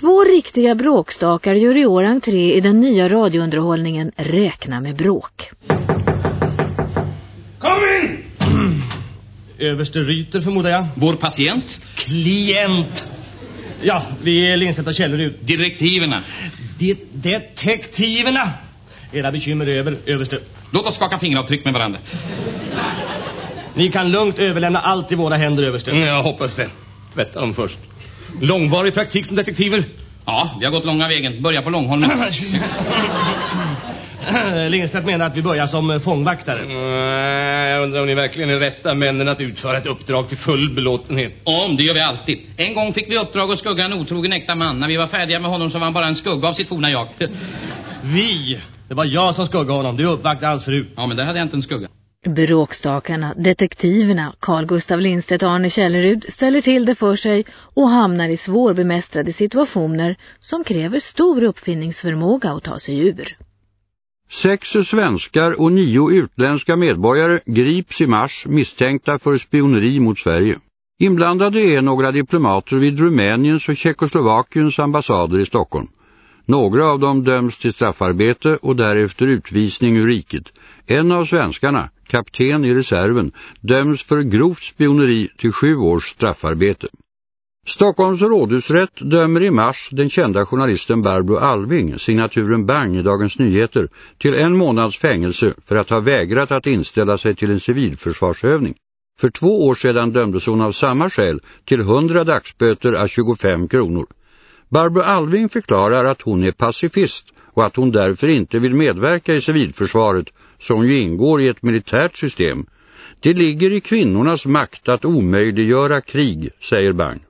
Två riktiga bråkstakar gör i år entré i den nya radiounderhållningen Räkna med bråk. Kom in! Överste Ryter förmodar jag. Vår patient? Klient. Ja, vi är Lindstedt och Källerud. Direktiverna. Det detektiverna. Era bekymmer är över, överste. Låt oss skaka fingeravtryck med varandra. Ni kan lugnt överlämna allt i våra händer, överste. Mm, jag hoppas det. Tvätta dem först. Långvarig praktik som detektiver? Ja, vi har gått långa vägen. Börja på Långholmen. Lindstedt menar att vi börjar som fångvaktare. Nej, jag undrar om ni verkligen är rätta männen att utföra ett uppdrag till full belåtenhet. Om, det gör vi alltid. En gång fick vi uppdrag att skugga en otrogen äkta man. När vi var färdiga med honom så var han bara en skugga av sitt forna jag. Vi? Det var jag som skuggade honom. Du uppvaktade hans fru. Ja, men där hade jag inte en skugga. Bråkstakarna, detektiverna, Carl Gustav Lindstedt och Arne Källerud ställer till det för sig och hamnar i svårbemästrade situationer som kräver stor uppfinningsförmåga att ta sig ur. Sex svenskar och nio utländska medborgare grips i mars misstänkta för spioneri mot Sverige. Inblandade är några diplomater vid Rumäniens och Tjeckoslovakiens ambassader i Stockholm. Några av dem döms till straffarbete och därefter utvisning ur riket. En av svenskarna, kapten i reserven, döms för grovt spioneri till sju års straffarbete. Stockholms rådhusrätt dömer i mars den kända journalisten Barbro Alving, signaturen Bang i Dagens Nyheter, till en månads fängelse för att ha vägrat att inställa sig till en civilförsvarsövning. För två år sedan dömdes hon av samma skäl till 100 dagsböter av 25 kronor. Barbro Alving förklarar att hon är pacifist och att hon därför inte vill medverka i civilförsvaret som ju ingår i ett militärt system. Det ligger i kvinnornas makt att omöjliggöra krig, säger Bang.